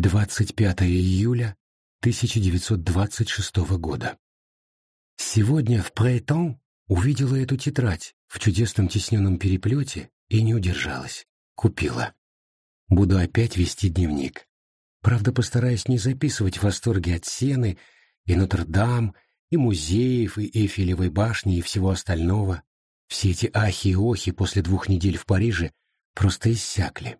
25 июля 1926 года. Сегодня в Прейтон увидела эту тетрадь в чудесном тисненном переплете и не удержалась. Купила. Буду опять вести дневник. Правда, постараюсь не записывать восторги от Сены и Нотр-Дам, и музеев, и Эйфелевой башни, и всего остального. Все эти ахи и охи после двух недель в Париже просто иссякли.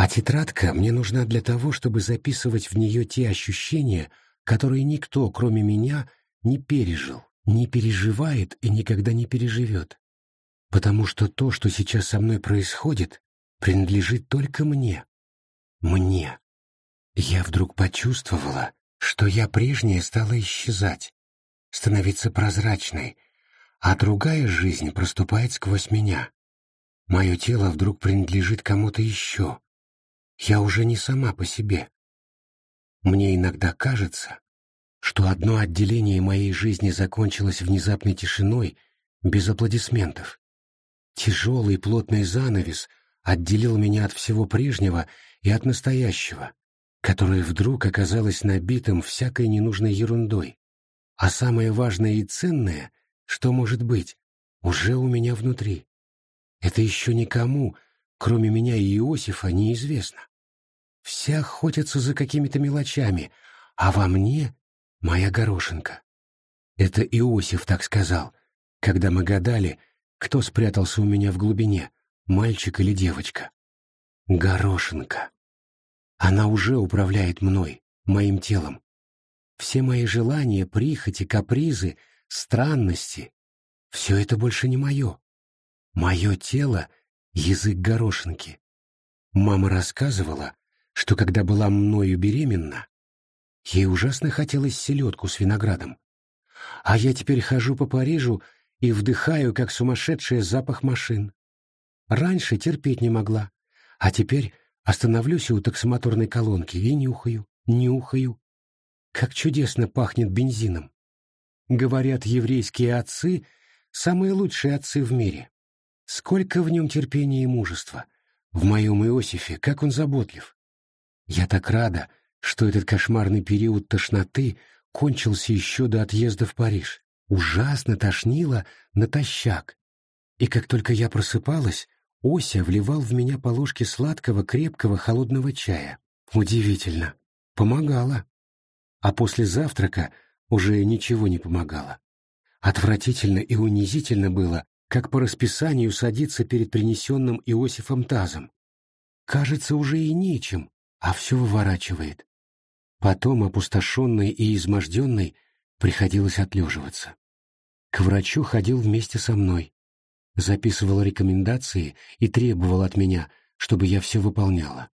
А тетрадка мне нужна для того, чтобы записывать в нее те ощущения, которые никто, кроме меня, не пережил, не переживает и никогда не переживет. Потому что то, что сейчас со мной происходит, принадлежит только мне. Мне. Я вдруг почувствовала, что я прежняя стала исчезать, становиться прозрачной, а другая жизнь проступает сквозь меня. Мое тело вдруг принадлежит кому-то еще, я уже не сама по себе. Мне иногда кажется, что одно отделение моей жизни закончилось внезапной тишиной, без аплодисментов. Тяжелый плотный занавес отделил меня от всего прежнего и от настоящего, которое вдруг оказалось набитым всякой ненужной ерундой. А самое важное и ценное, что может быть, уже у меня внутри. Это еще никому, кроме меня и Иосифа, неизвестно. Все охотятся за какими-то мелочами, а во мне моя горошинка. Это Иосиф так сказал, когда мы гадали, кто спрятался у меня в глубине, мальчик или девочка. Горошинка. Она уже управляет мной, моим телом. Все мои желания, прихоти, капризы, странности — все это больше не мое. Мое тело — язык горошинки. Мама рассказывала, что когда была мною беременна, ей ужасно хотелось селедку с виноградом. А я теперь хожу по Парижу и вдыхаю, как сумасшедший, запах машин. Раньше терпеть не могла, а теперь остановлюсь у таксомоторной колонки и нюхаю, нюхаю. Как чудесно пахнет бензином. Говорят, еврейские отцы — самые лучшие отцы в мире. Сколько в нем терпения и мужества. В моем Иосифе, как он заботлив. Я так рада, что этот кошмарный период тошноты кончился еще до отъезда в Париж. Ужасно тошнило натощак. И как только я просыпалась, Ося вливал в меня по ложке сладкого, крепкого, холодного чая. Удивительно. Помогало. А после завтрака уже ничего не помогало. Отвратительно и унизительно было, как по расписанию садиться перед принесенным Иосифом тазом. Кажется, уже и нечем, а все выворачивает. Потом, опустошенный и изможденный, приходилось отлеживаться. К врачу ходил вместе со мной, записывал рекомендации и требовал от меня, чтобы я все выполняла.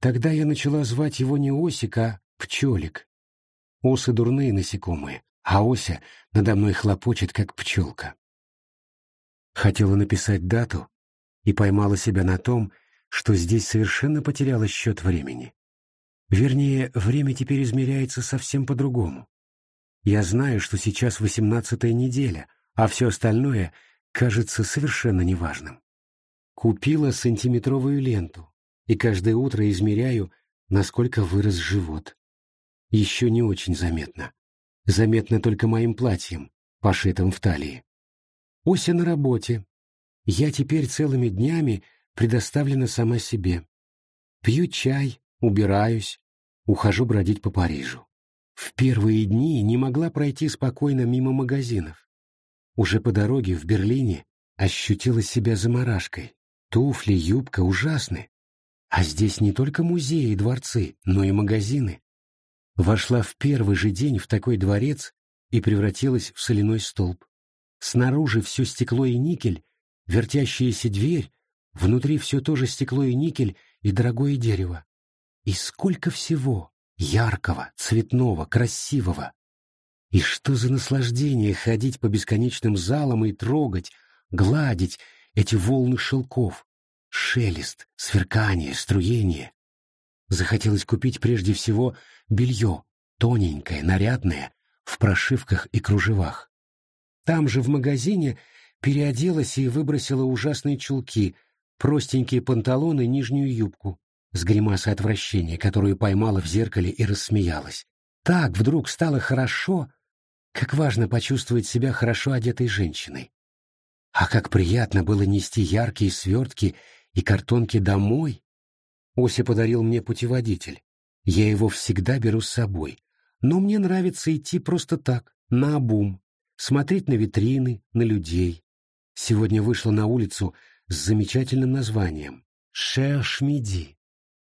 Тогда я начала звать его не Осик, а Пчелик. Осы дурные насекомые, а Ося надо мной хлопочет, как пчелка. Хотела написать дату и поймала себя на том, что здесь совершенно потеряла счет времени. Вернее, время теперь измеряется совсем по-другому. Я знаю, что сейчас восемнадцатая неделя, а все остальное кажется совершенно неважным. Купила сантиметровую ленту, и каждое утро измеряю, насколько вырос живот. Еще не очень заметно. Заметно только моим платьем, пошитым в талии. Ося на работе. Я теперь целыми днями предоставлена сама себе. Пью чай, убираюсь, ухожу бродить по Парижу. В первые дни не могла пройти спокойно мимо магазинов. Уже по дороге в Берлине ощутила себя заморашкой. Туфли, юбка ужасны. А здесь не только музеи и дворцы, но и магазины. Вошла в первый же день в такой дворец и превратилась в соляной столб. Снаружи все стекло и никель, вертящаяся дверь, Внутри все то же стекло и никель, и дорогое дерево. И сколько всего! Яркого, цветного, красивого! И что за наслаждение ходить по бесконечным залам и трогать, гладить эти волны шелков, шелест, сверкание, струение. Захотелось купить прежде всего белье, тоненькое, нарядное, в прошивках и кружевах. Там же в магазине переоделась и выбросила ужасные чулки, простенькие панталоны, нижнюю юбку. с гримасой отвращения, которую поймала в зеркале и рассмеялась. Так вдруг стало хорошо, как важно почувствовать себя хорошо одетой женщиной. А как приятно было нести яркие свертки и картонки домой. Ося подарил мне путеводитель. Я его всегда беру с собой. Но мне нравится идти просто так, на обум, смотреть на витрины, на людей. Сегодня вышла на улицу с замечательным названием «Шершмиди».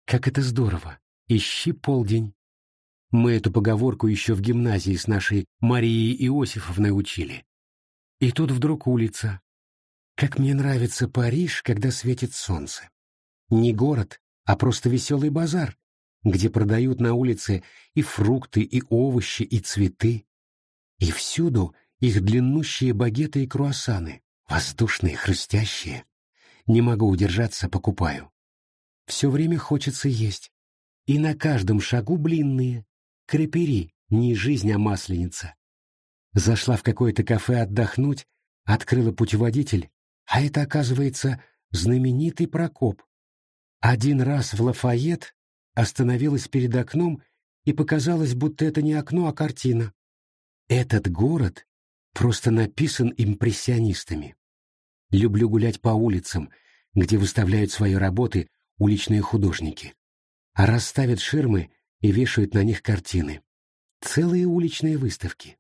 Как это здорово! Ищи полдень. Мы эту поговорку еще в гимназии с нашей Марией Иосифовной учили. И тут вдруг улица. Как мне нравится Париж, когда светит солнце. Не город, а просто веселый базар, где продают на улице и фрукты, и овощи, и цветы. И всюду их длиннущие багеты и круассаны, воздушные, хрустящие. Не могу удержаться, покупаю. Все время хочется есть. И на каждом шагу блинные. Крепери, не жизнь, а масленица. Зашла в какое-то кафе отдохнуть, открыла путеводитель, а это, оказывается, знаменитый Прокоп. Один раз в Лафайет остановилась перед окном и показалось, будто это не окно, а картина. Этот город просто написан импрессионистами. Люблю гулять по улицам, где выставляют свои работы уличные художники, а расставят ширмы и вешают на них картины. Целые уличные выставки.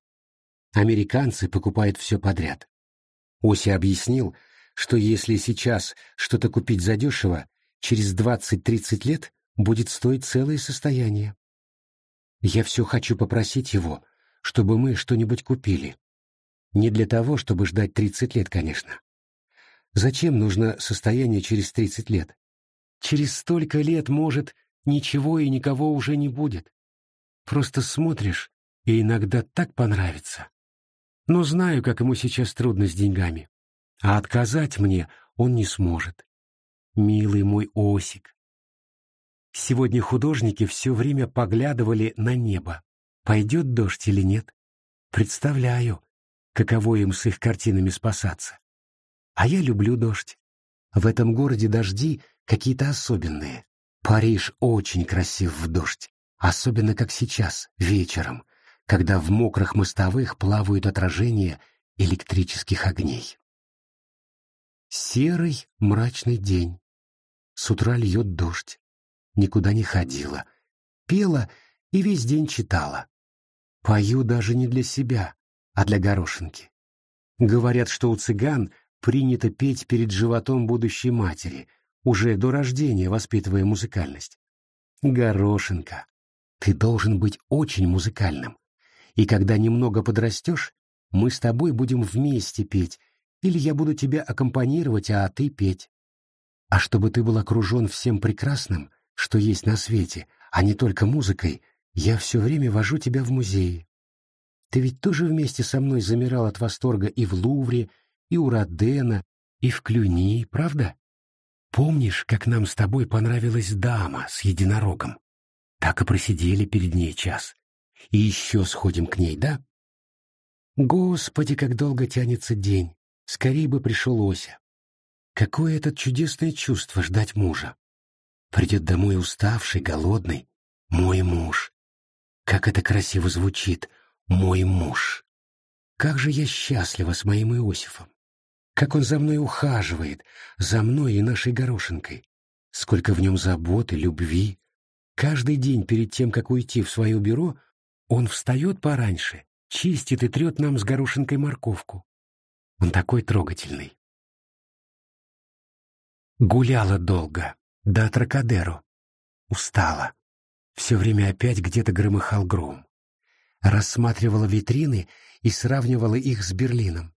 Американцы покупают все подряд. Оси объяснил, что если сейчас что-то купить задешево, через 20-30 лет будет стоить целое состояние. Я все хочу попросить его, чтобы мы что-нибудь купили. Не для того, чтобы ждать 30 лет, конечно. Зачем нужно состояние через 30 лет? Через столько лет, может, ничего и никого уже не будет. Просто смотришь, и иногда так понравится. Но знаю, как ему сейчас трудно с деньгами. А отказать мне он не сможет. Милый мой Осик. Сегодня художники все время поглядывали на небо. Пойдет дождь или нет? Представляю, каково им с их картинами спасаться. А я люблю дождь. В этом городе дожди какие-то особенные. Париж очень красив в дождь, особенно как сейчас, вечером, когда в мокрых мостовых плавают отражения электрических огней. Серый мрачный день. С утра льет дождь. Никуда не ходила. Пела и весь день читала. Пою даже не для себя, а для горошинки. Говорят, что у цыган принято петь перед животом будущей матери, уже до рождения воспитывая музыкальность. Горошинка, ты должен быть очень музыкальным. И когда немного подрастешь, мы с тобой будем вместе петь, или я буду тебя аккомпанировать, а ты петь. А чтобы ты был окружен всем прекрасным, что есть на свете, а не только музыкой, я все время вожу тебя в музеи. Ты ведь тоже вместе со мной замирал от восторга и в Лувре, и у Родена, и в Клюни, правда? Помнишь, как нам с тобой понравилась дама с единорогом? Так и просидели перед ней час. И еще сходим к ней, да? Господи, как долго тянется день. Скорее бы пришел Ося. Какое это чудесное чувство ждать мужа. Придет домой уставший, голодный. Мой муж. Как это красиво звучит. Мой муж. Как же я счастлива с моим Иосифом. Как он за мной ухаживает, за мной и нашей горошинкой. Сколько в нем заботы, любви. Каждый день перед тем, как уйти в свое бюро, он встает пораньше, чистит и трет нам с горошинкой морковку. Он такой трогательный. Гуляла долго, до Тракадеро. Устала. Все время опять где-то громыхал гром. Рассматривала витрины и сравнивала их с Берлином.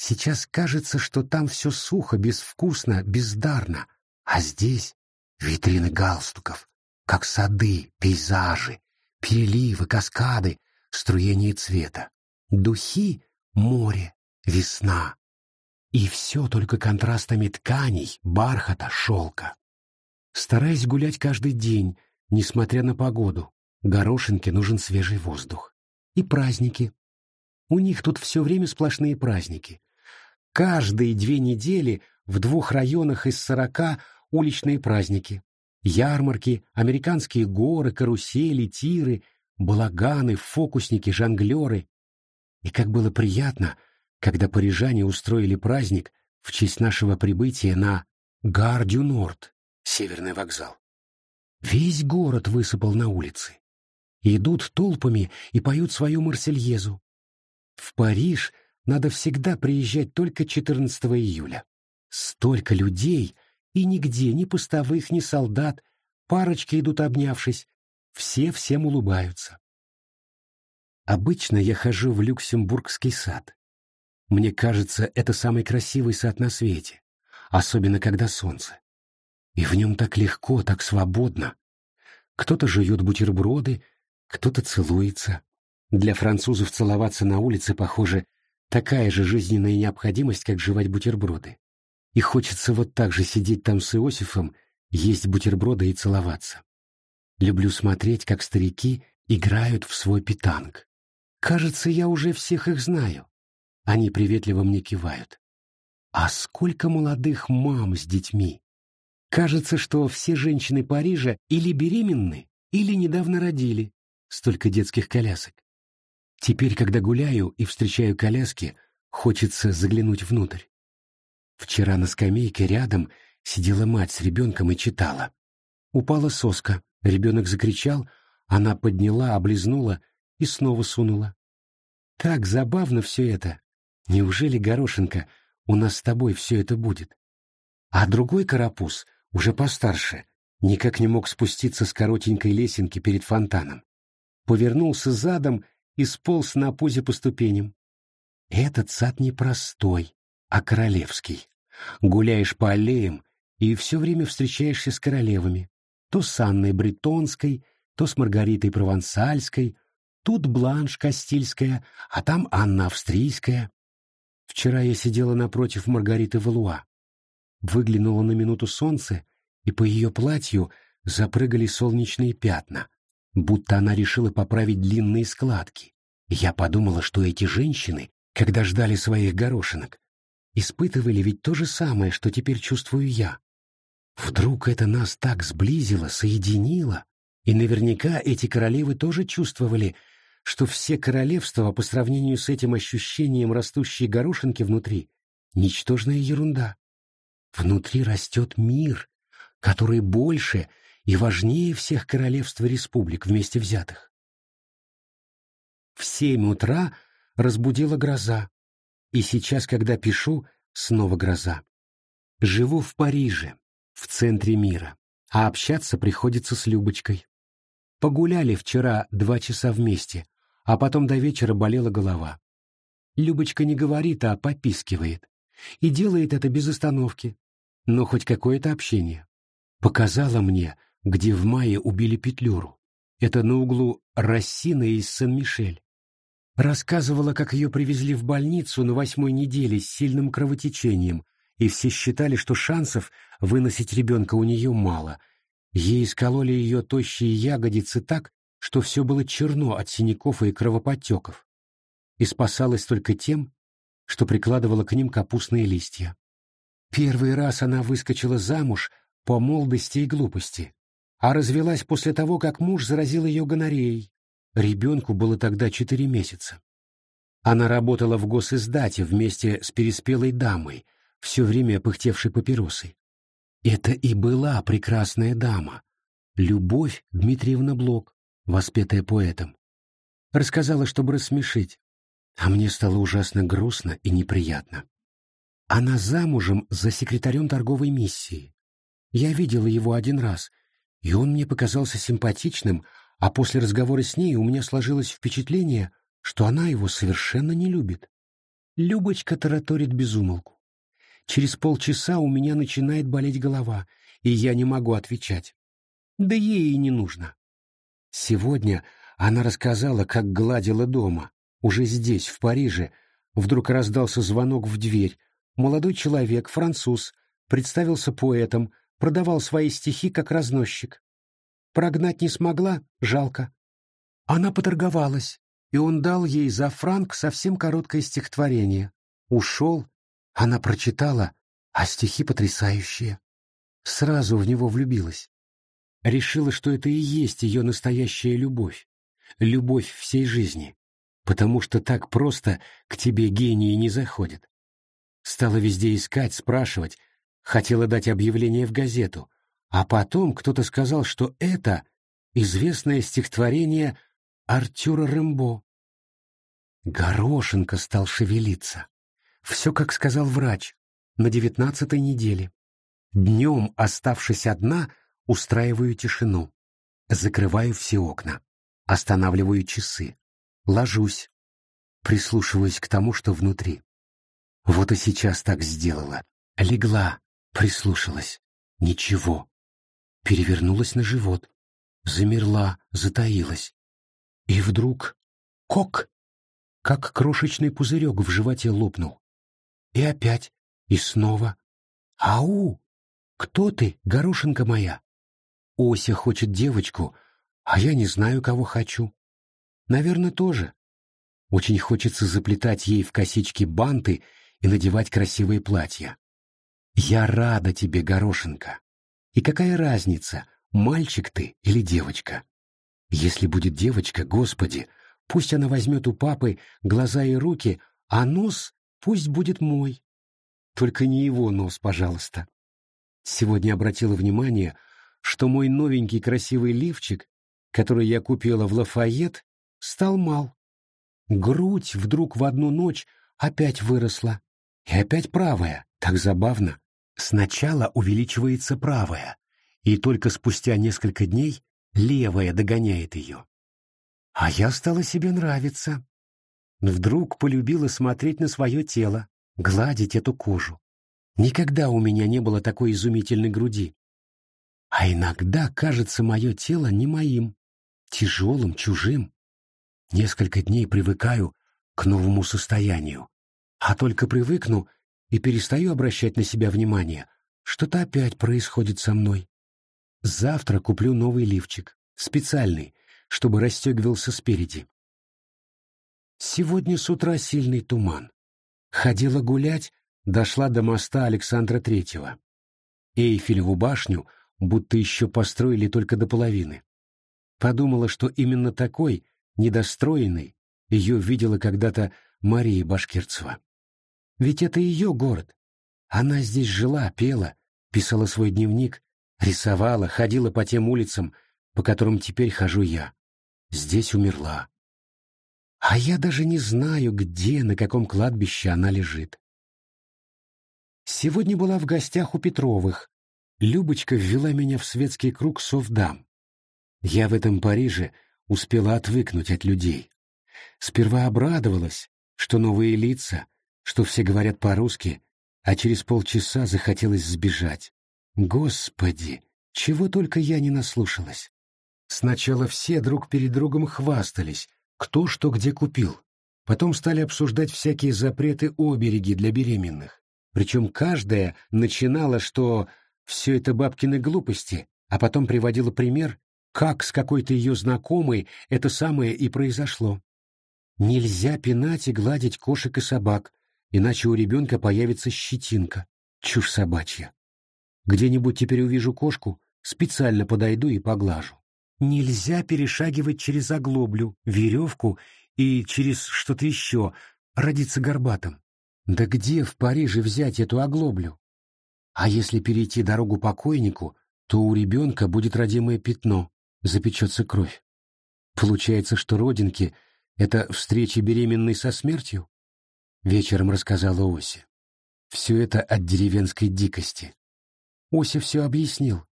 Сейчас кажется, что там все сухо, безвкусно, бездарно, а здесь витрины галстуков, как сады, пейзажи, переливы, каскады, струение цвета, духи — море, весна. И все только контрастами тканей, бархата, шелка. Стараясь гулять каждый день, несмотря на погоду, горошинке нужен свежий воздух. И праздники. У них тут все время сплошные праздники. Каждые две недели в двух районах из сорока уличные праздники. Ярмарки, американские горы, карусели, тиры, балаганы, фокусники, жонглеры. И как было приятно, когда парижане устроили праздник в честь нашего прибытия на Гар-дю-Норд, северный вокзал. Весь город высыпал на улицы. Идут толпами и поют свою Марсельезу. В Париж надо всегда приезжать только 14 июля. Столько людей, и нигде ни постовых, ни солдат, парочки идут обнявшись, все всем улыбаются. Обычно я хожу в Люксембургский сад. Мне кажется, это самый красивый сад на свете, особенно когда солнце. И в нем так легко, так свободно. Кто-то жует бутерброды, кто-то целуется. Для французов целоваться на улице, похоже, такая же жизненная необходимость, как жевать бутерброды. И хочется вот так же сидеть там с Иосифом, есть бутерброды и целоваться. Люблю смотреть, как старики играют в свой питанг. Кажется, я уже всех их знаю. Они приветливо мне кивают. А сколько молодых мам с детьми! Кажется, что все женщины Парижа или беременны, или недавно родили. Столько детских колясок. Теперь, когда гуляю и встречаю коляски, хочется заглянуть внутрь. Вчера на скамейке рядом сидела мать с ребенком и читала. Упала соска, ребенок закричал, она подняла, облизнула и снова сунула. Так забавно все это. Неужели, Горошенко, у нас с тобой все это будет? А другой карапуз, уже постарше, никак не мог спуститься с коротенькой лесенки перед фонтаном. Повернулся задом и сполз на пузе по ступеням. Этот сад непростой, а королевский. Гуляешь по аллеям и все время встречаешься с королевами. То с Анной Бретонской, то с Маргаритой Провансальской, тут Бланш Кастильская, а там Анна Австрийская. Вчера я сидела напротив Маргариты Валуа. Выглянуло на минуту солнце, и по ее платью запрыгали солнечные пятна, будто она решила поправить длинные складки. Я подумала, что эти женщины, когда ждали своих горошинок, испытывали ведь то же самое, что теперь чувствую я. Вдруг это нас так сблизило, соединило, и наверняка эти королевы тоже чувствовали, что все королевства по сравнению с этим ощущением растущей горошинки внутри — ничтожная ерунда. Внутри растет мир, который больше и важнее всех королевств и республик вместе взятых. В семь утра разбудила гроза, и сейчас, когда пишу, снова гроза. Живу в Париже, в центре мира, а общаться приходится с Любочкой. Погуляли вчера два часа вместе, а потом до вечера болела голова. Любочка не говорит, а попискивает. И делает это без остановки. Но хоть какое-то общение. Показала мне, где в мае убили Петлюру. Это на углу Рассина и Сен-Мишель. Рассказывала, как ее привезли в больницу на восьмой неделе с сильным кровотечением, и все считали, что шансов выносить ребенка у нее мало. Ей искололи ее тощие ягодицы так, что все было черно от синяков и кровоподтеков. И спасалась только тем, что прикладывала к ним капустные листья. Первый раз она выскочила замуж по молодости и глупости, а развелась после того, как муж заразил ее гонореей. Ребенку было тогда четыре месяца. Она работала в госиздате вместе с переспелой дамой, все время пыхтевшей папиросой. Это и была прекрасная дама, Любовь Дмитриевна Блок, воспетая поэтом. Рассказала, чтобы рассмешить, а мне стало ужасно грустно и неприятно. Она замужем за секретарем торговой миссии. Я видела его один раз, и он мне показался симпатичным, а после разговора с ней у меня сложилось впечатление, что она его совершенно не любит. Любочка тараторит безумолку. Через полчаса у меня начинает болеть голова, и я не могу отвечать. Да ей и не нужно. Сегодня она рассказала, как гладила дома. Уже здесь, в Париже, вдруг раздался звонок в дверь. Молодой человек, француз, представился поэтом, продавал свои стихи как разносчик. Прогнать не смогла, жалко. Она поторговалась, и он дал ей за франк совсем короткое стихотворение. Ушел, она прочитала, а стихи потрясающие. Сразу в него влюбилась. решила, что это и есть ее настоящая любовь, любовь всей жизни, потому что так просто к тебе гении не заходят. Стала везде искать, спрашивать, хотела дать объявление в газету, а потом кто-то сказал, что это известное стихотворение Артюра Рэмбо. Горошенко стал шевелиться. Все, как сказал врач, на девятнадцатой неделе. Днем, оставшись одна, устраиваю тишину. Закрываю все окна. Останавливаю часы. Ложусь. Прислушиваюсь к тому, что внутри. Вот и сейчас так сделала. Легла, прислушалась. Ничего. Перевернулась на живот. Замерла, затаилась. И вдруг... Кок! Как крошечный пузырек в животе лопнул. И опять, и снова. Ау! Кто ты, горошинка моя? Ося хочет девочку, а я не знаю, кого хочу. Наверное, тоже. Очень хочется заплетать ей в косички банты и надевать красивые платья. Я рада тебе, горошинка. И какая разница, мальчик ты или девочка? Если будет девочка, Господи, пусть она возьмет у папы глаза и руки, а нос пусть будет мой. Только не его нос, пожалуйста. Сегодня обратила внимание, что мой новенький красивый лифчик, который я купила в Лафайет, стал мал. Грудь вдруг в одну ночь опять выросла. И опять правая, так забавно. Сначала увеличивается правая, и только спустя несколько дней левая догоняет ее. А я стала себе нравиться. Вдруг полюбила смотреть на свое тело, гладить эту кожу. Никогда у меня не было такой изумительной груди. А иногда кажется мое тело не моим, тяжелым, чужим. Несколько дней привыкаю к новому состоянию, а только привыкну и перестаю обращать на себя внимание, что-то опять происходит со мной. Завтра куплю новый лифчик, специальный, чтобы расстегивался спереди. Сегодня с утра сильный туман. Ходила гулять, дошла до моста Александра Третьего. Эйфелеву башню будто еще построили только до половины. Подумала, что именно такой, недостроенный, ее видела когда-то Мария Башкирцева. Ведь это ее город. Она здесь жила, пела, писала свой дневник, Рисовала, ходила по тем улицам, по которым теперь хожу я. Здесь умерла. А я даже не знаю, где, на каком кладбище она лежит. Сегодня была в гостях у Петровых. Любочка ввела меня в светский круг совдам. Я в этом Париже успела отвыкнуть от людей. Сперва обрадовалась, что новые лица, что все говорят по-русски, а через полчаса захотелось сбежать. Господи, чего только я не наслушалась. Сначала все друг перед другом хвастались, кто что где купил. Потом стали обсуждать всякие запреты-обереги для беременных. Причем каждая начинала, что все это бабкины глупости, а потом приводила пример, как с какой-то ее знакомой это самое и произошло. Нельзя пинать и гладить кошек и собак, иначе у ребенка появится щетинка. Чушь собачья. Где-нибудь теперь увижу кошку, специально подойду и поглажу. Нельзя перешагивать через оглоблю, веревку и через что-то еще, родиться горбатым. Да где в Париже взять эту оглоблю? А если перейти дорогу покойнику, то у ребенка будет родимое пятно, запечется кровь. Получается, что родинки — это встреча беременной со смертью? Вечером рассказала Ося. Все это от деревенской дикости. Ося все объяснил.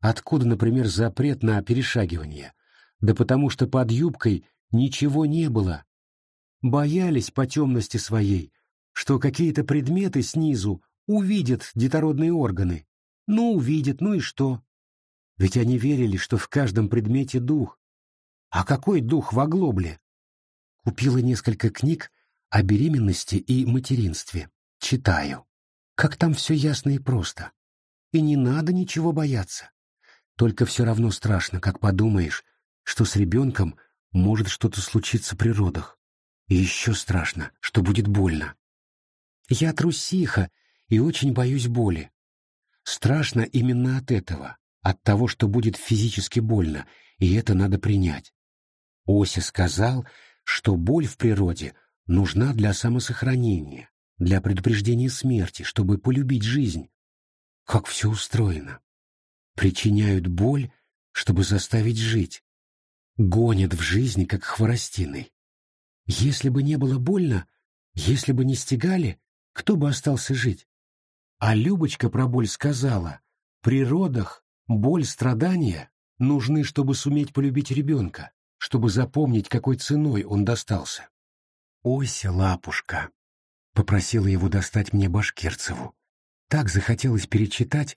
Откуда, например, запрет на перешагивание? Да потому что под юбкой ничего не было. Боялись по темности своей, что какие-то предметы снизу увидят детородные органы. Ну, увидят, ну и что? Ведь они верили, что в каждом предмете дух. А какой дух в оглобле? Купила несколько книг о беременности и материнстве. Читаю. Как там все ясно и просто. И не надо ничего бояться. Только все равно страшно, как подумаешь, что с ребенком может что-то случиться при родах. И еще страшно, что будет больно. Я трусиха и очень боюсь боли. Страшно именно от этого. от того, что будет физически больно, и это надо принять. Ося сказал, что боль в природе нужна для самосохранения, для предупреждения смерти, чтобы полюбить жизнь. Как все устроено. Причиняют боль, чтобы заставить жить. Гонят в жизни, как хворостиной. Если бы не было больно, если бы не стегали, кто бы остался жить? А Любочка про боль сказала, при родах боль, страдания нужны, чтобы суметь полюбить ребенка, чтобы запомнить, какой ценой он достался. «Ойся, лапушка!» — попросила его достать мне Башкирцеву. Так захотелось перечитать.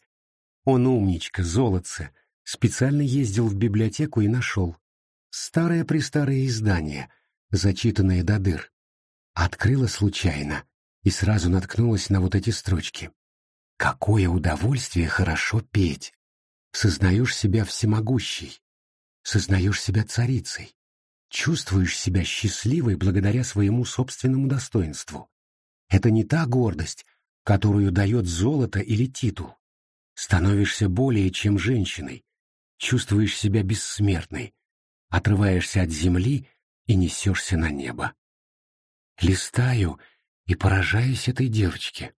Он умничка, золотце, специально ездил в библиотеку и нашел. Старое-престарое издание, зачитанное до дыр. Открыла случайно и сразу наткнулась на вот эти строчки. Какое удовольствие хорошо петь! Сознаешь себя всемогущей, сознаешь себя царицей, чувствуешь себя счастливой благодаря своему собственному достоинству. Это не та гордость, которую дает золото или титул. Становишься более чем женщиной, чувствуешь себя бессмертной, отрываешься от земли и несешься на небо. Листаю и поражаюсь этой девочке.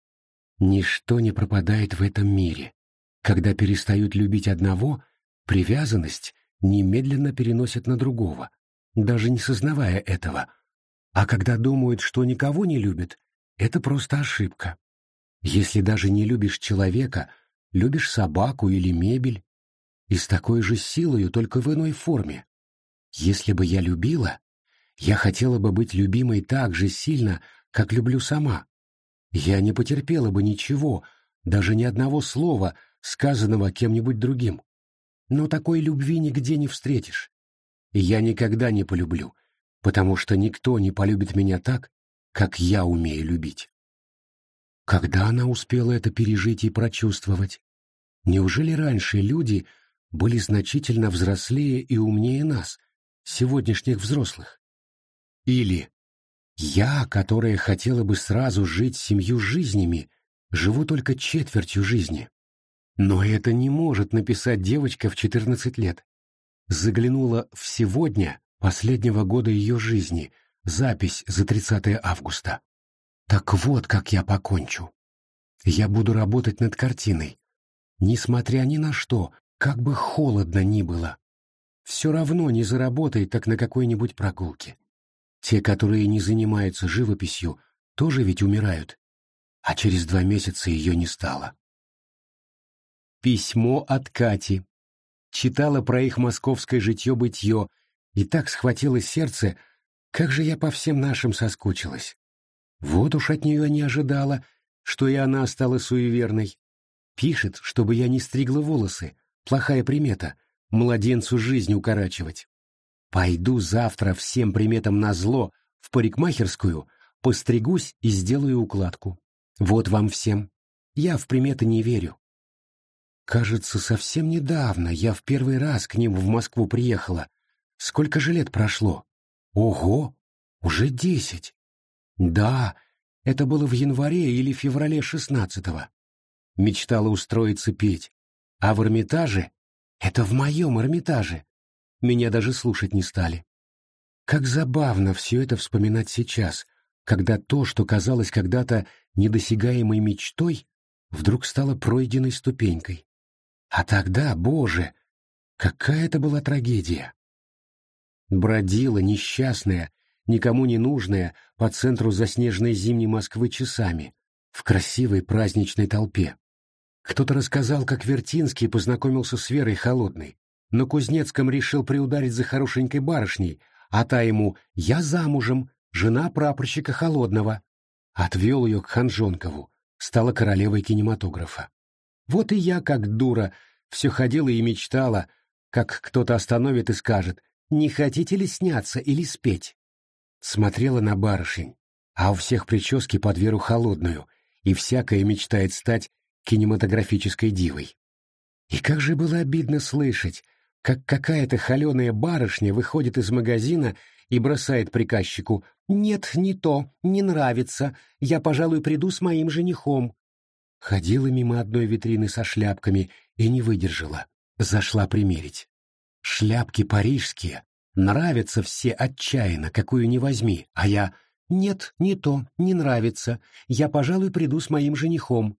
Ничто не пропадает в этом мире. Когда перестают любить одного, привязанность немедленно переносят на другого, даже не сознавая этого. А когда думают, что никого не любят, это просто ошибка. Если даже не любишь человека, любишь собаку или мебель, и с такой же силою, только в иной форме. Если бы я любила, я хотела бы быть любимой так же сильно, как люблю сама. Я не потерпела бы ничего, даже ни одного слова, сказанного кем-нибудь другим. Но такой любви нигде не встретишь. Я никогда не полюблю, потому что никто не полюбит меня так, как я умею любить. Когда она успела это пережить и прочувствовать? Неужели раньше люди были значительно взрослее и умнее нас, сегодняшних взрослых? Или я, которая хотела бы сразу жить семью жизнями, живу только четвертью жизни? Но это не может написать девочка в 14 лет. Заглянула в сегодня последнего года ее жизни, запись за 30 августа. Так вот, как я покончу. Я буду работать над картиной. Несмотря ни на что, как бы холодно ни было. Все равно не заработает так на какой-нибудь прогулке. Те, которые не занимаются живописью, тоже ведь умирают. А через два месяца ее не стало. Письмо от Кати. Читала про их московское житье-бытье, и так схватило сердце, как же я по всем нашим соскучилась. Вот уж от нее не ожидала, что и она стала суеверной. Пишет, чтобы я не стригла волосы, плохая примета, младенцу жизнь укорачивать. Пойду завтра всем приметам на зло в парикмахерскую, постригусь и сделаю укладку. Вот вам всем. Я в приметы не верю. Кажется, совсем недавно я в первый раз к ним в Москву приехала. Сколько же лет прошло? Ого, уже десять. Да, это было в январе или феврале шестнадцатого. Мечтала устроиться петь. А в Эрмитаже? Это в моем Эрмитаже. Меня даже слушать не стали. Как забавно все это вспоминать сейчас, когда то, что казалось когда-то недосягаемой мечтой, вдруг стало пройденной ступенькой. А тогда, боже, какая это была трагедия! Бродила несчастная, никому не нужная, по центру заснеженной зимней Москвы часами, в красивой праздничной толпе. Кто-то рассказал, как Вертинский познакомился с Верой Холодной. но Кузнецком решил приударить за хорошенькой барышней, а та ему «Я замужем, жена прапорщика Холодного». Отвел ее к Ханжонкову, стала королевой кинематографа. Вот и я, как дура, все ходила и мечтала, как кто-то остановит и скажет «Не хотите ли сняться или спеть?» смотрела на барышень, а у всех прически под веру холодную, и всякая мечтает стать кинематографической дивой. И как же было обидно слышать, как какая-то холеная барышня выходит из магазина и бросает приказчику «Нет, не то, не нравится, я, пожалуй, приду с моим женихом». Ходила мимо одной витрины со шляпками и не выдержала. Зашла примерить. Шляпки парижские, нравятся все отчаянно, какую ни возьми, а я «Нет, не то, не нравится. Я, пожалуй, приду с моим женихом».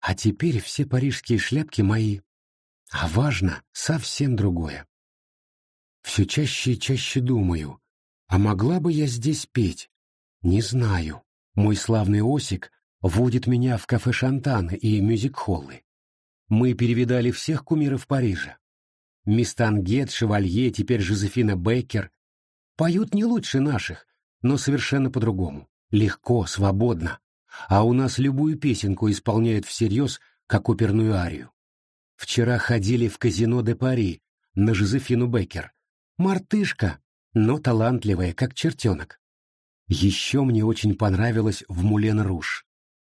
А теперь все парижские шляпки мои. А важно совсем другое. Все чаще и чаще думаю, а могла бы я здесь петь? Не знаю. Мой славный Осик водит меня в кафе «Шантан» и мюзик-холлы. Мы перевидали всех кумиров Парижа. Мистангет, Шевалье, теперь Жозефина Беккер. Поют не лучше наших, но совершенно по-другому. Легко, свободно. А у нас любую песенку исполняют всерьез, как оперную арию. Вчера ходили в казино де Пари на Жозефину Беккер. Мартышка, но талантливая, как чертенок. Еще мне очень понравилось в Мулен-Руш.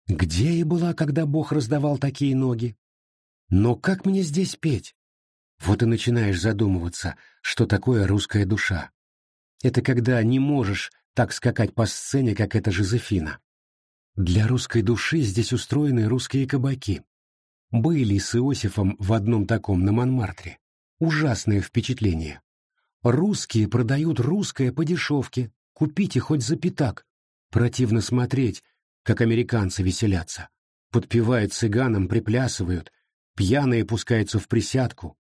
Где я была, когда Бог раздавал такие ноги? Но как мне здесь петь? Вот и начинаешь задумываться, что такое русская душа. Это когда не можешь так скакать по сцене, как эта Жозефина. Для русской души здесь устроены русские кабаки. Были с Иосифом в одном таком на Монмартре. Ужасное впечатление. Русские продают русское по дешевке, купите хоть за пятак. Противно смотреть, как американцы веселятся. Подпевают цыганам, приплясывают, пьяные пускаются в присядку.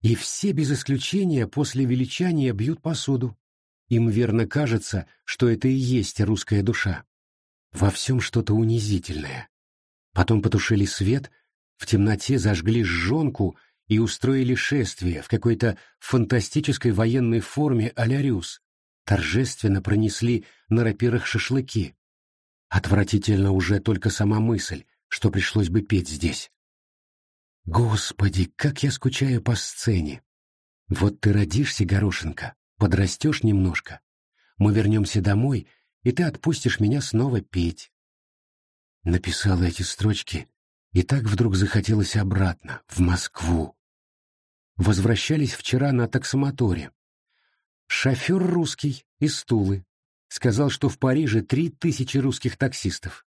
И все без исключения после величания бьют посуду. Им верно кажется, что это и есть русская душа. Во всем что-то унизительное. Потом потушили свет, в темноте зажгли жжонку и устроили шествие в какой-то фантастической военной форме а-ля Рюс. Торжественно пронесли на рапирах шашлыки. Отвратительно уже только сама мысль, что пришлось бы петь здесь. Господи, как я скучаю по сцене! Вот ты родишься, Горошенко, Подрастешь немножко, мы вернемся домой, и ты отпустишь меня снова петь. Написала эти строчки, и так вдруг захотелось обратно, в Москву. Возвращались вчера на таксомоторе. Шофер русский из Тулы. Сказал, что в Париже три тысячи русских таксистов.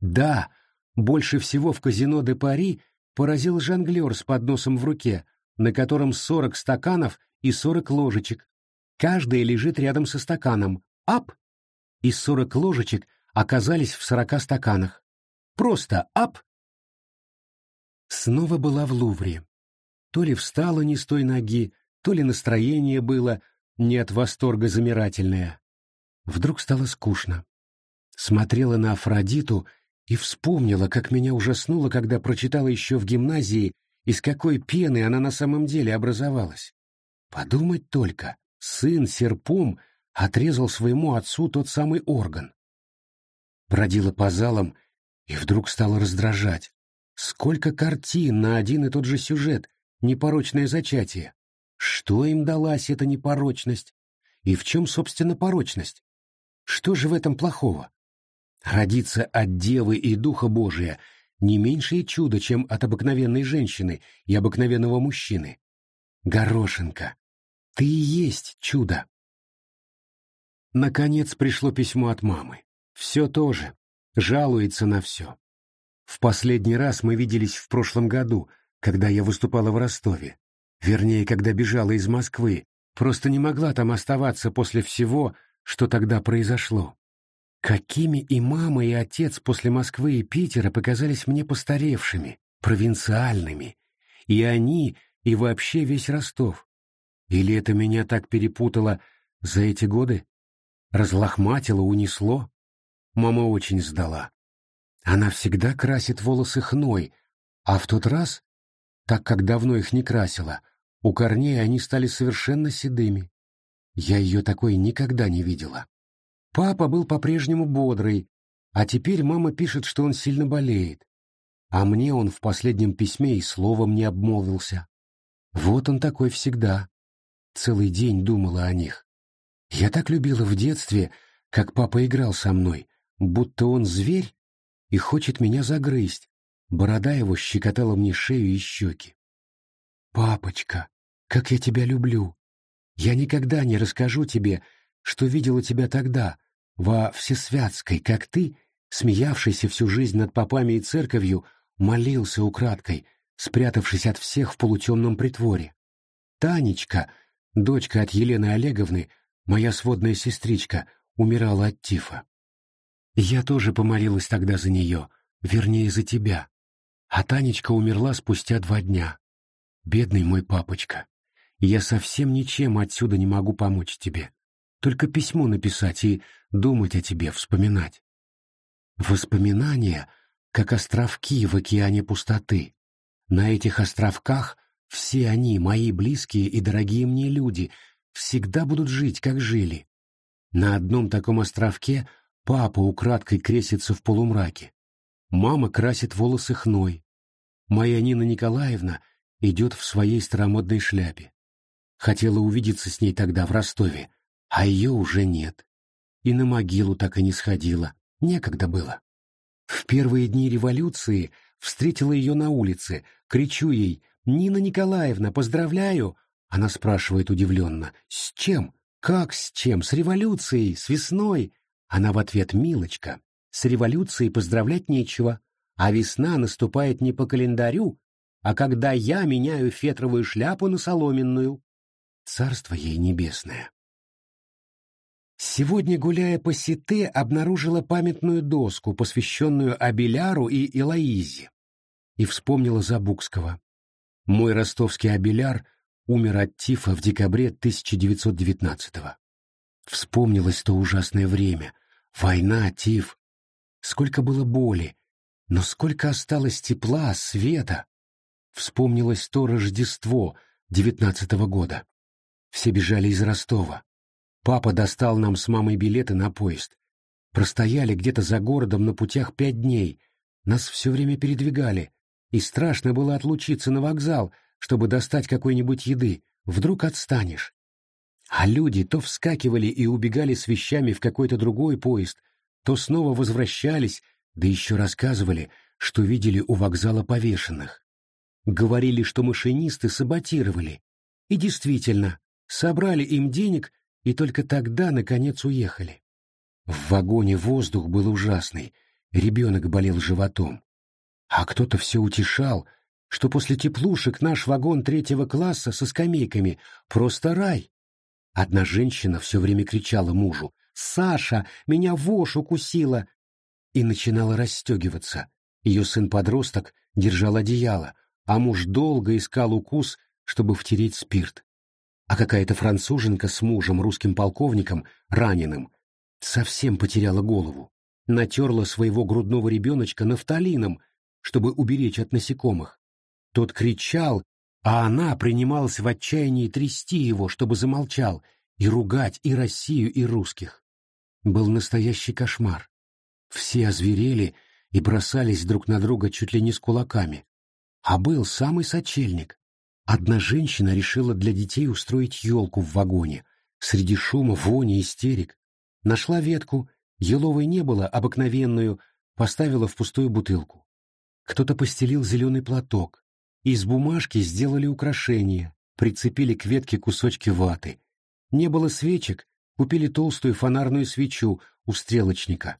Да, больше всего в казино де Пари поразил жонглер с подносом в руке, на котором сорок стаканов и сорок ложечек, Каждая лежит рядом со стаканом. Ап! И сорок ложечек оказались в сорока стаканах. Просто ап! Снова была в Лувре. То ли встала не с той ноги, то ли настроение было не от восторга замирательное. Вдруг стало скучно. Смотрела на Афродиту и вспомнила, как меня ужаснуло, когда прочитала еще в гимназии, из какой пены она на самом деле образовалась. Подумать только, сын серпом отрезал своему отцу тот самый орган. Бродила по залам и вдруг стала раздражать. Сколько картин на один и тот же сюжет, непорочное зачатие. Что им далась эта непорочность? И в чем, собственно, порочность? Что же в этом плохого? Родиться от Девы и Духа Божия не меньшее чудо, чем от обыкновенной женщины и обыкновенного мужчины. Горошенко, ты и есть чудо. Наконец пришло письмо от мамы. Все тоже. Жалуется на все. В последний раз мы виделись в прошлом году, когда я выступала в Ростове. Вернее, когда бежала из Москвы. Просто не могла там оставаться после всего, что тогда произошло. Какими и мама, и отец после Москвы и Питера показались мне постаревшими, провинциальными. И они, и вообще весь Ростов. Или это меня так перепутало за эти годы? Разлохматило, унесло? Мама очень сдала. Она всегда красит волосы хной, а в тот раз, так как давно их не красила, у корней они стали совершенно седыми. Я ее такой никогда не видела. Папа был по-прежнему бодрый, а теперь мама пишет, что он сильно болеет. А мне он в последнем письме и словом не обмолвился. Вот он такой всегда целый день думала о них. Я так любила в детстве, как папа играл со мной, будто он зверь и хочет меня загрызть. Борода его щекотала мне шею и щеки. «Папочка, как я тебя люблю! Я никогда не расскажу тебе, что видела тебя тогда, во Всесвятской, как ты, смеявшийся всю жизнь над попами и церковью, молился украдкой, спрятавшись от всех в полутемном притворе. Танечка, дочка от Елены Олеговны, моя сводная сестричка, умирала от тифа. Я тоже помолилась тогда за нее, вернее, за тебя. А Танечка умерла спустя два дня. Бедный мой папочка. Я совсем ничем отсюда не могу помочь тебе. Только письмо написать и думать о тебе, вспоминать. Воспоминания, как островки в океане пустоты. На этих островках все они, мои близкие и дорогие мне люди, всегда будут жить, как жили. На одном таком островке папа украдкой кресится в полумраке. Мама красит волосы хной. Моя Нина Николаевна идет в своей старомодной шляпе. Хотела увидеться с ней тогда в Ростове, а ее уже нет. И на могилу так и не сходила, некогда было. В первые дни революции встретила ее на улице, кричу ей «Нина Николаевна, поздравляю!» Она спрашивает удивленно «С чем? Как с чем? С революцией? С весной?» Она в ответ «Милочка, с революцией поздравлять нечего, а весна наступает не по календарю, а когда я меняю фетровую шляпу на соломенную». Царство ей небесное. Сегодня, гуляя по Сите, обнаружила памятную доску, посвященную Абеляру и Элоизе, и вспомнила Забукского. Мой ростовский Абеляр умер от тифа в декабре 1919-го. Вспомнилось то ужасное время. Война, тиф. Сколько было боли, но сколько осталось тепла, света. Вспомнилось то Рождество девятнадцатого года. Все бежали из Ростова. Папа достал нам с мамой билеты на поезд. Простояли где-то за городом на путях пять дней. Нас все время передвигали. И страшно было отлучиться на вокзал, чтобы достать какой-нибудь еды. Вдруг отстанешь. А люди то вскакивали и убегали с вещами в какой-то другой поезд, то снова возвращались, да еще рассказывали, что видели у вокзала повешенных. Говорили, что машинисты саботировали. И действительно, собрали им денег и только тогда, наконец, уехали. В вагоне воздух был ужасный, ребенок болел животом. А кто-то все утешал, что после теплушек наш вагон третьего класса со скамейками — просто рай. Одна женщина все время кричала мужу «Саша, меня вошь укусила!» и начинала расстегиваться. Ее сын-подросток держал одеяло, а муж долго искал укус, чтобы втереть спирт а какая-то француженка с мужем, русским полковником, раненым, совсем потеряла голову, натерла своего грудного ребеночка нафталином, чтобы уберечь от насекомых. Тот кричал, а она принималась в отчаянии трясти его, чтобы замолчал, и ругать и Россию, и русских. Был настоящий кошмар. Все озверели и бросались друг на друга чуть ли не с кулаками. А был самый сочельник, Одна женщина решила для детей устроить елку в вагоне. Среди шума, вони, истерик. Нашла ветку, еловой не было, обыкновенную, поставила в пустую бутылку. Кто-то постелил зеленый платок. Из бумажки сделали украшения, прицепили к ветке кусочки ваты. Не было свечек, купили толстую фонарную свечу у стрелочника.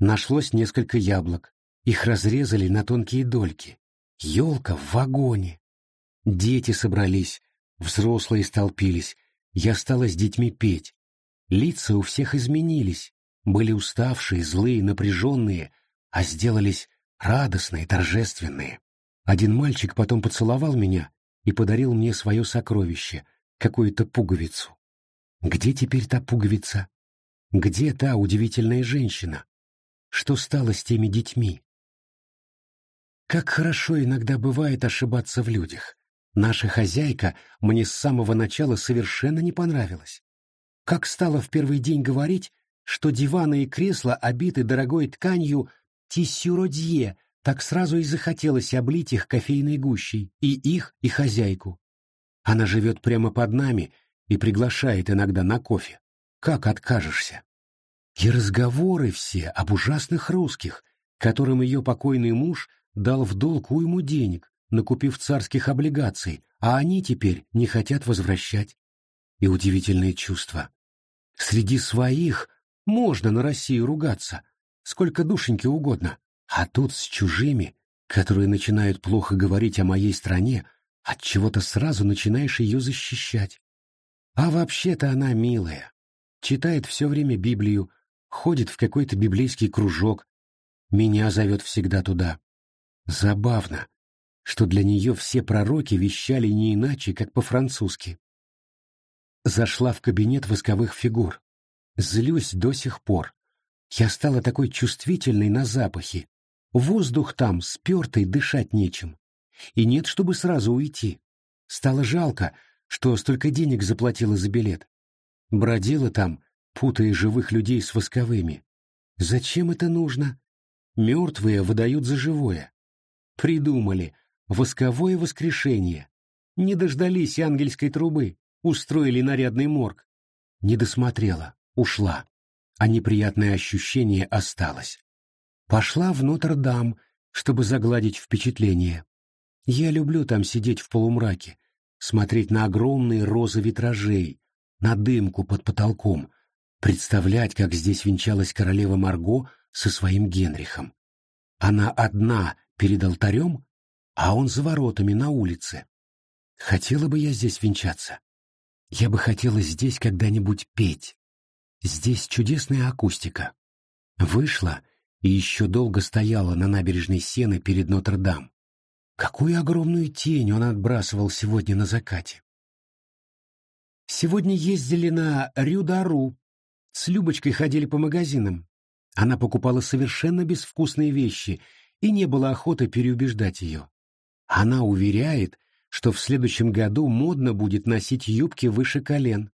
Нашлось несколько яблок. Их разрезали на тонкие дольки. Елка в вагоне. Дети собрались, взрослые столпились. Я стала с детьми петь. Лица у всех изменились, были уставшие, злые, напряженные, а сделались радостные, торжественные. Один мальчик потом поцеловал меня и подарил мне свое сокровище, какую-то пуговицу. Где теперь та пуговица? Где та удивительная женщина? Что стало с теми детьми? Как хорошо иногда бывает ошибаться в людях. Наша хозяйка мне с самого начала совершенно не понравилась. Как стала в первый день говорить, что диваны и кресла обиты дорогой тканью тиссюродье, так сразу и захотелось облить их кофейной гущей, и их, и хозяйку. Она живет прямо под нами и приглашает иногда на кофе. Как откажешься? И разговоры все об ужасных русских, которым ее покойный муж дал в долг уйму денег, накупив царских облигаций, а они теперь не хотят возвращать. И удивительное чувство. Среди своих можно на Россию ругаться, сколько душеньки угодно, а тут с чужими которые начинают плохо говорить о моей стране, от чего-то сразу начинаешь ее защищать. А вообще-то она милая, читает все время Библию, ходит в какой-то библейский кружок, меня зовет всегда туда. Забавно, что для нее все пророки вещали не иначе, как по-французски. Зашла в кабинет восковых фигур. Злюсь до сих пор. Я стала такой чувствительной на запахи. Воздух там спертый, дышать нечем. И нет, чтобы сразу уйти. Стало жалко, что столько денег заплатила за билет. Бродила там, путая живых людей с восковыми. Зачем это нужно? Мертвые выдают за живое. Придумали. Восковое воскрешение. Не дождались ангельской трубы. Устроили нарядный морг. Не досмотрела. Ушла. А неприятное ощущение осталось. Пошла в Нотр-Дам, чтобы загладить впечатление. Я люблю там сидеть в полумраке, смотреть на огромные розы витражей, на дымку под потолком, представлять, как здесь венчалась королева Марго со своим Генрихом. Она одна перед алтарем, а он за воротами на улице. Хотела бы я здесь венчаться. Я бы хотела здесь когда-нибудь петь. Здесь чудесная акустика. Вышла и еще долго стояла на набережной Сены перед Нотр-Дам. Какую огромную тень он отбрасывал сегодня на закате. Сегодня ездили на Рюдару, с Любочкой ходили по магазинам. Она покупала совершенно безвкусные вещи, и не было охоты переубеждать ее. Она уверяет, что в следующем году модно будет носить юбки выше колен.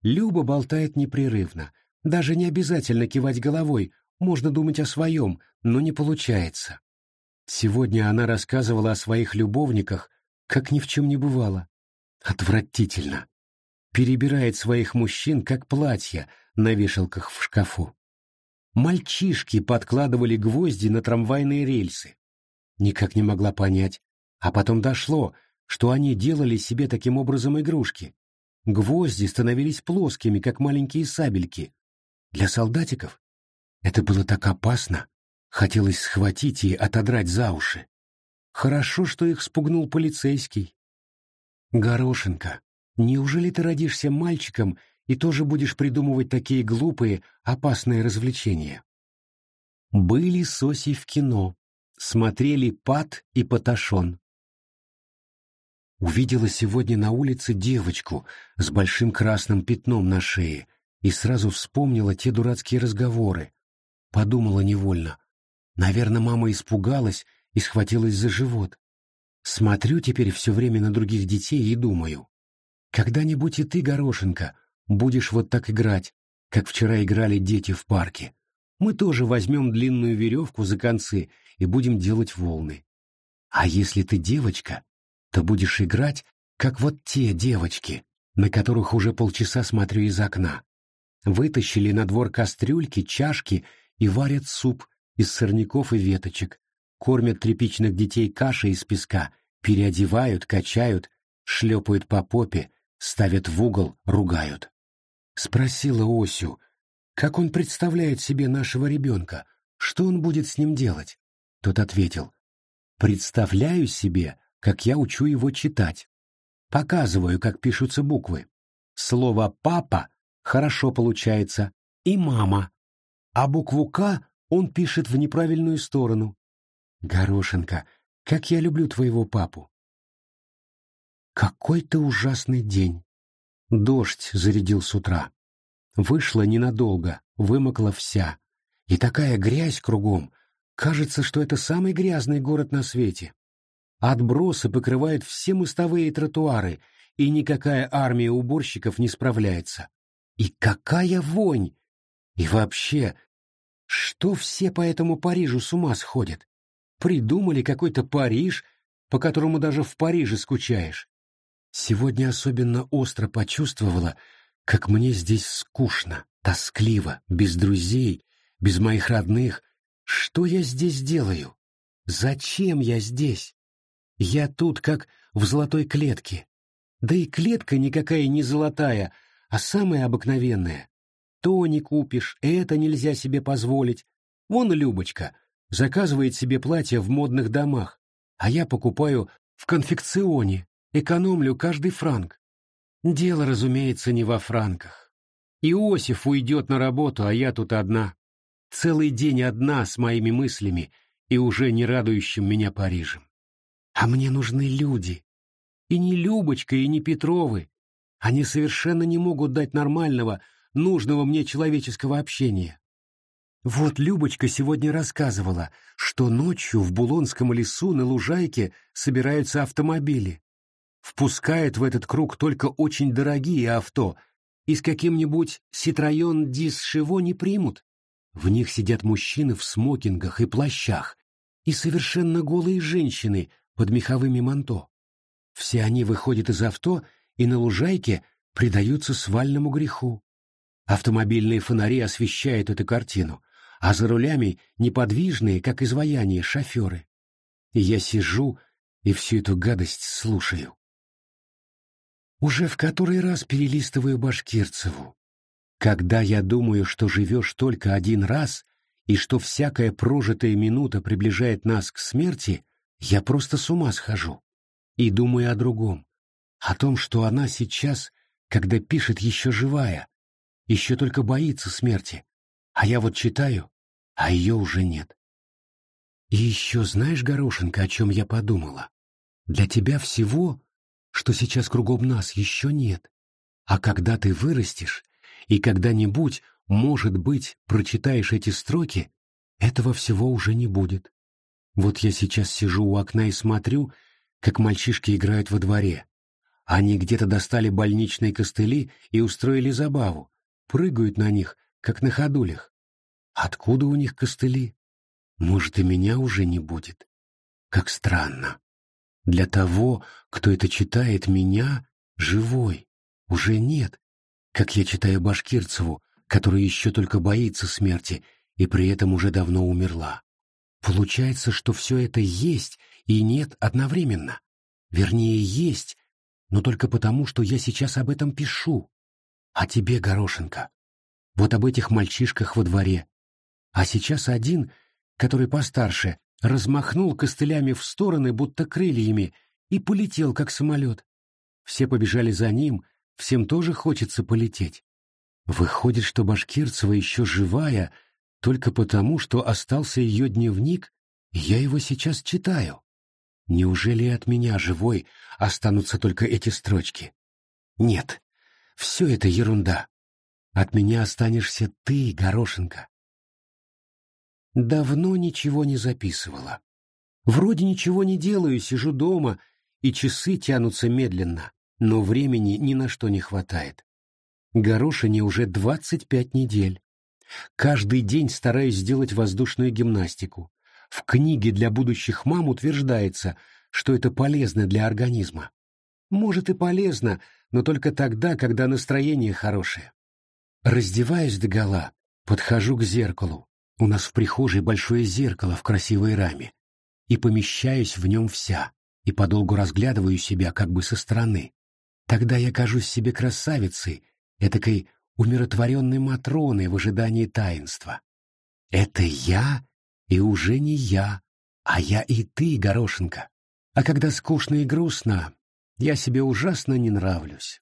Люба болтает непрерывно, даже не обязательно кивать головой, можно думать о своем, но не получается. Сегодня она рассказывала о своих любовниках, как ни в чем не бывало. Отвратительно. Перебирает своих мужчин, как платья на вешалках в шкафу. Мальчишки подкладывали гвозди на трамвайные рельсы. Никак не могла понять. А потом дошло, что они делали себе таким образом игрушки. Гвозди становились плоскими, как маленькие сабельки. Для солдатиков это было так опасно. Хотелось схватить и отодрать за уши. Хорошо, что их спугнул полицейский. Горошенко, неужели ты родишься мальчиком и тоже будешь придумывать такие глупые, опасные развлечения? Были с Осей в кино, смотрели «Пат» и «Паташон». Увидела сегодня на улице девочку с большим красным пятном на шее и сразу вспомнила те дурацкие разговоры. Подумала невольно, Наверное, мама испугалась и схватилась за живот. Смотрю теперь все время на других детей и думаю, когда-нибудь и ты, Горошенко, будешь вот так играть, как вчера играли дети в парке. Мы тоже возьмем длинную веревку за концы и будем делать волны. А если ты девочка, то будешь играть, как вот те девочки, на которых уже полчаса смотрю из окна. Вытащили на двор кастрюльки, чашки и варят суп из сорняков и веточек, кормят тряпичных детей кашей из песка, переодевают, качают, шлепают по попе, ставят в угол, ругают. Спросила Осю, как он представляет себе нашего ребенка, что он будет с ним делать? Тот ответил, представляю себе, как я учу его читать. Показываю, как пишутся буквы. Слово «папа» хорошо получается, и «мама», а букву «К» Он пишет в неправильную сторону. Горошенко, как я люблю твоего папу. Какой-то ужасный день. Дождь зарядил с утра. Вышла ненадолго, вымокла вся. И такая грязь кругом. Кажется, что это самый грязный город на свете. Отбросы покрывают все мостовые тротуары, и никакая армия уборщиков не справляется. И какая вонь! И вообще, что все по этому Парижу с ума сходят? Придумали какой-то Париж, по которому даже в Париже скучаешь. Сегодня особенно остро почувствовала, как мне здесь скучно, тоскливо, без друзей, без моих родных. Что я здесь делаю? Зачем я здесь? Я тут как в золотой клетке. Да и клетка никакая не золотая, а самая обыкновенная. То не купишь, это нельзя себе позволить. Вон Любочка, заказывает себе платья в модных домах, а я покупаю в конфекционе, экономлю каждый франк. Дело, разумеется, не во франках. Иосиф уйдет на работу, а я тут одна. Целый день одна с моими мыслями и уже не радующим меня Парижем. А мне нужны люди. И не Любочка, и не Петровы. Они совершенно не могут дать нормального, нужного мне человеческого общения. Вот Любочка сегодня рассказывала, что ночью в Булонском лесу на лужайке собираются автомобили. Впускают в этот круг только очень дорогие авто, и с каким-нибудь Citroёn Дис Шиво не примут. В них сидят мужчины в смокингах и плащах, и совершенно голые женщины под меховыми манто. Все они выходят из авто и на лужайке предаются свальному греху. Автомобильные фонари освещают эту картину, а за рулями неподвижные, как изваяние, шоферы. И я сижу и всю эту гадость слушаю. Уже в который раз перелистываю Башкирцеву. Когда я думаю, что живешь только один раз, и что всякая прожитая минута приближает нас к смерти, я просто с ума схожу. И думаю о другом. О том, что она сейчас, когда пишет, еще живая, еще только боится смерти, а я вот читаю, а ее уже нет. И еще знаешь, Горошенко, о чем я подумала? Для тебя всего, что сейчас кругом нас, еще нет. А когда ты вырастешь, и когда-нибудь, может быть, прочитаешь эти строки, этого всего уже не будет. Вот я сейчас сижу у окна и смотрю, как мальчишки играют во дворе. Они где-то достали больничные костыли и устроили забаву, прыгают на них, как на ходулях. Откуда у них костыли? Может, и меня уже не будет. Как странно. Для того, кто это читает, меня, живой, уже нет. Как я читаю Башкирцеву, которая еще только боится смерти и при этом уже давно умерла. Получается, что все это есть и нет одновременно. Вернее, есть, но только потому, что я сейчас об этом пишу. А тебе, Горошенко, вот об этих мальчишках во дворе, а сейчас один, который постарше, размахнул костылями в стороны, будто крыльями, и полетел, как самолет. Все побежали за ним, всем тоже хочется полететь. Выходит, что Башкирцева еще живая только потому, что остался ее дневник, я его сейчас читаю. Неужели от меня, живой, останутся только эти строчки? Нет, все это ерунда. От меня останешься ты, Горошенко. Давно ничего не записывала. Вроде ничего не делаю, сижу дома, и часы тянутся медленно, но времени ни на что не хватает. Горошине уже двадцать пять недель. Каждый день стараюсь сделать воздушную гимнастику. В книге для будущих мам утверждается, что это полезно для организма. Может и полезно, но только тогда, когда настроение хорошее. Раздеваюсь догола, подхожу к зеркалу, у нас в прихожей большое зеркало в красивой раме, и помещаюсь в нем вся, и подолгу разглядываю себя как бы со стороны. Тогда я кажусь себе красавицей, этакой умиротворенной Матроной в ожидании таинства. Это я и уже не я, а я и ты, Горошенко. А когда скучно и грустно, я себе ужасно не нравлюсь.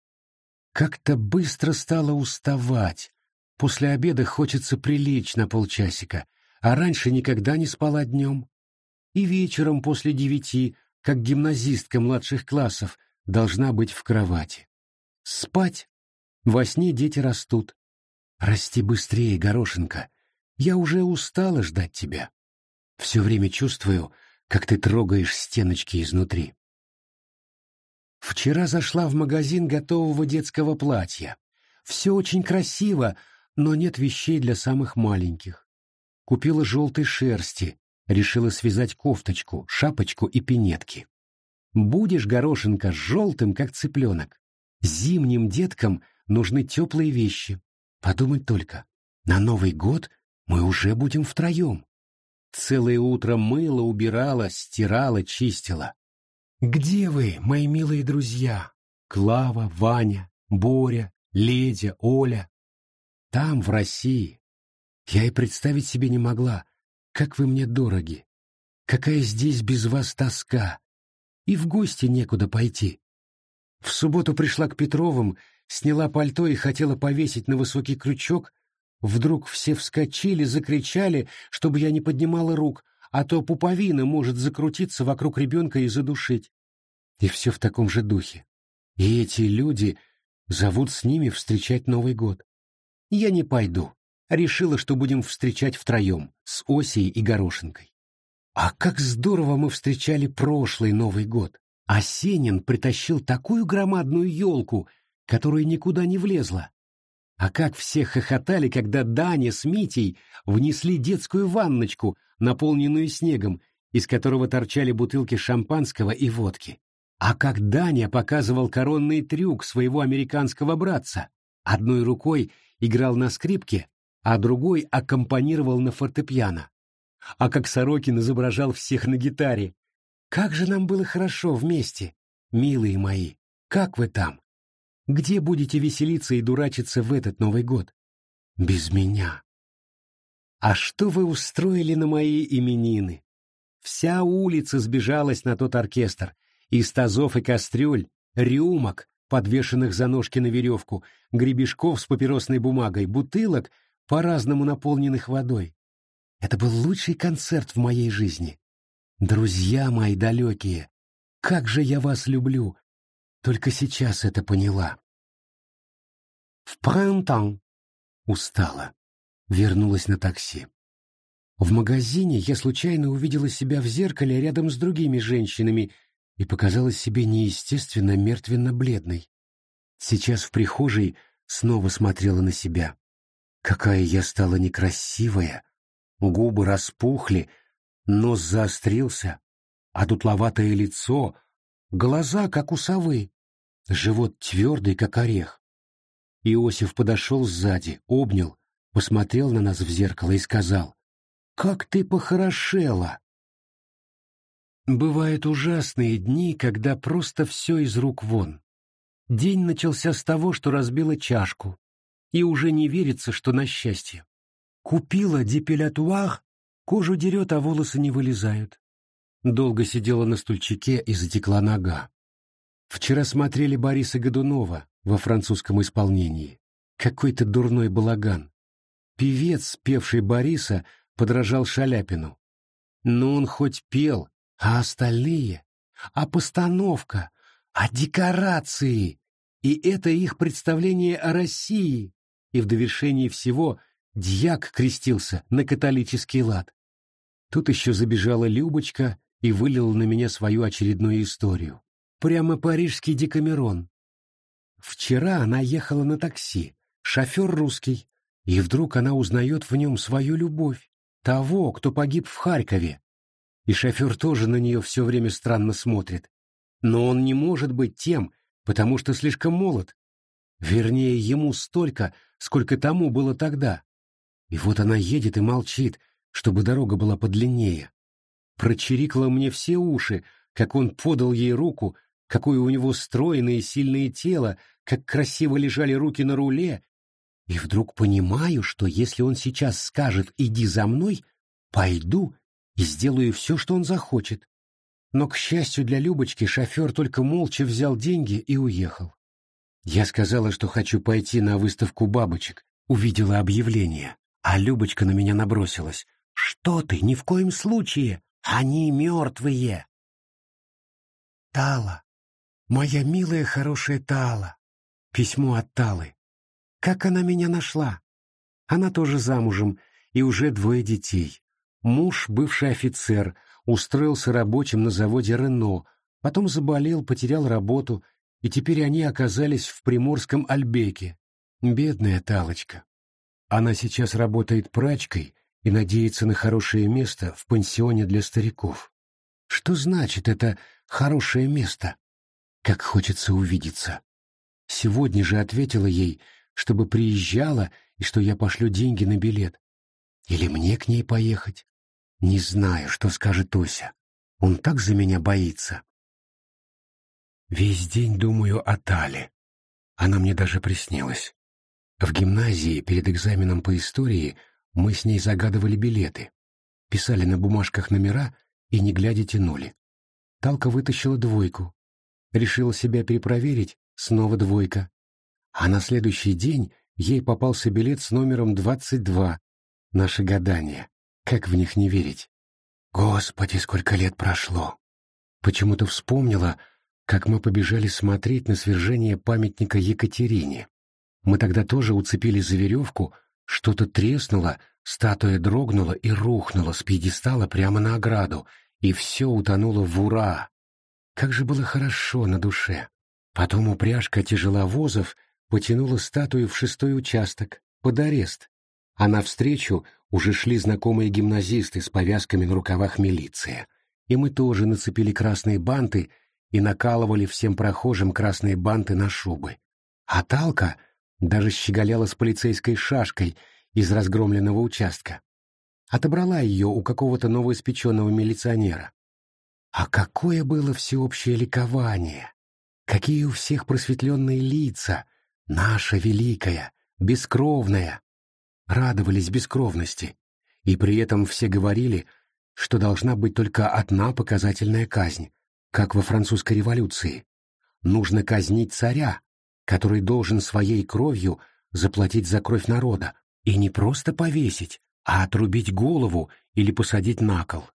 Как-то быстро стало уставать, После обеда хочется прилечь на полчасика, а раньше никогда не спала днем. И вечером после девяти, как гимназистка младших классов, должна быть в кровати. Спать. Во сне дети растут. Расти быстрее, Горошенко. Я уже устала ждать тебя. Все время чувствую, как ты трогаешь стеночки изнутри. Вчера зашла в магазин готового детского платья. Все очень красиво, но нет вещей для самых маленьких. Купила желтой шерсти, решила связать кофточку, шапочку и пинетки. Будешь, горошинка, желтым, как цыпленок. Зимним деткам нужны теплые вещи. Подумать только, на Новый год мы уже будем втроем. Целое утро мыла, убирала, стирала, чистила. Где вы, мои милые друзья? Клава, Ваня, Боря, Ледя, Оля. Там, в России, я и представить себе не могла, как вы мне дороги! Какая здесь без вас тоска! И в гости некуда пойти. В субботу пришла к Петровым, сняла пальто и хотела повесить на высокий крючок. Вдруг все вскочили, закричали, чтобы я не поднимала рук, а то пуповина может закрутиться вокруг ребенка и задушить. И все в таком же духе. И эти люди зовут с ними встречать Новый год. Я не пойду. Решила, что будем встречать втроем, с Осей и Горошинкой. А как здорово мы встречали прошлый Новый год. Осенин притащил такую громадную елку, которая никуда не влезла. А как все хохотали, когда Даня с Митей внесли детскую ванночку, наполненную снегом, из которого торчали бутылки шампанского и водки. А как Даня показывал коронный трюк своего американского братца, одной рукой играл на скрипке, а другой аккомпанировал на фортепиано. А как Сорокин изображал всех на гитаре. Как же нам было хорошо вместе, милые мои. Как вы там? Где будете веселиться и дурачиться в этот Новый год? Без меня. А что вы устроили на мои именины? Вся улица сбежалась на тот оркестр. Из тазов и кастрюль, рюмок, подвешенных за ножки на веревку, гребешков с папиросной бумагой, бутылок, по-разному наполненных водой. Это был лучший концерт в моей жизни. Друзья мои далекие, как же я вас люблю! Только сейчас это поняла. В принтан устала. Вернулась на такси. В магазине я случайно увидела себя в зеркале рядом с другими женщинами и показалась себе неестественно мертвенно-бледной. Сейчас в прихожей снова смотрела на себя. Какая я стала некрасивая, губы распухли, нос заострился, а дутловатое лицо, глаза, как у совы, живот твердый, как орех. Иосиф подошел сзади, обнял, посмотрел на нас в зеркало и сказал, «Как ты похорошела!» Бывают ужасные дни, когда просто все из рук вон. День начался с того, что разбила чашку, и уже не верится, что на счастье. Купила депилятуар, кожу дерет, а волосы не вылезают. Долго сидела на стульчике и затекла нога. Вчера смотрели Бориса Годунова во французском исполнении. Какой-то дурной балаган. Певец, певший Бориса, подражал Шаляпину. Но он хоть пел, а остальные? А постановка? А декорации? И это их представление о России. И в довершении всего дьяк крестился на католический лад. Тут еще забежала Любочка и вылила на меня свою очередную историю. Прямо парижский декамерон. Вчера она ехала на такси, шофер русский, и вдруг она узнает в нем свою любовь, того, кто погиб в Харькове, и шофер тоже на нее все время странно смотрит. Но он не может быть тем, потому что слишком молод. Вернее, ему столько, сколько тому было тогда. И вот она едет и молчит, чтобы дорога была подлиннее. Прочирикла мне все уши, как он подал ей руку, какое у него стройное и сильное тело, как красиво лежали руки на руле. И вдруг понимаю, что если он сейчас скажет «иди за мной», пойду и сделаю все, что он захочет. Но, к счастью для Любочки, шофер только молча взял деньги и уехал. Я сказала, что хочу пойти на выставку бабочек, увидела объявление, а Любочка на меня набросилась. «Что ты, ни в коем случае! Они мертвые!» «Тала, моя милая хорошая Тала!» Письмо от Талы. Как она меня нашла? Она тоже замужем, и уже двое детей. Муж, бывший офицер, устроился рабочим на заводе «Рено», потом заболел, потерял работу, и теперь они оказались в приморском Альбеке. Бедная Талочка. Она сейчас работает прачкой и надеется на хорошее место в пансионе для стариков. Что значит это «хорошее место»? Как хочется увидеться. Сегодня же ответила ей, чтобы приезжала и что я пошлю деньги на билет. Или мне к ней поехать? Не знаю, что скажет Ося. Он так за меня боится. Весь день думаю о Тале. Она мне даже приснилась. В гимназии перед экзаменом по истории мы с ней загадывали билеты. писали на бумажках номера и, не глядя, тянули. Талка вытащила двойку. Решила себя перепроверить, снова двойка. А на следующий день ей попался билет с номером 22. Наши гадания. Как в них не верить? Господи, сколько лет прошло! Почему-то вспомнила, как мы побежали смотреть на свержение памятника Екатерине. Мы тогда тоже уцепились за веревку, что-то треснуло, статуя дрогнула и рухнула с пьедестала прямо на ограду, и все утонуло в ура. Как же было хорошо на душе. Потом упряжка тяжеловозов потянула статую в шестой участок, под арест, а навстречу уже шли знакомые гимназисты с повязками на рукавах милиции. И мы тоже нацепили красные банты и накалывали всем прохожим красные банты на шубы. А Талка даже щеголяла с полицейской шашкой из разгромленного участка. Отобрала ее у какого-то новоиспеченного милиционера. А какое было всеобщее ликование! Какие у всех просветленные лица! Наша великая, бескровная! Радовались бескровности. И при этом все говорили, что должна быть только одна показательная казнь, как во французской революции. Нужно казнить царя, который должен своей кровью заплатить за кровь народа, и не просто повесить, а отрубить голову или посадить на кол.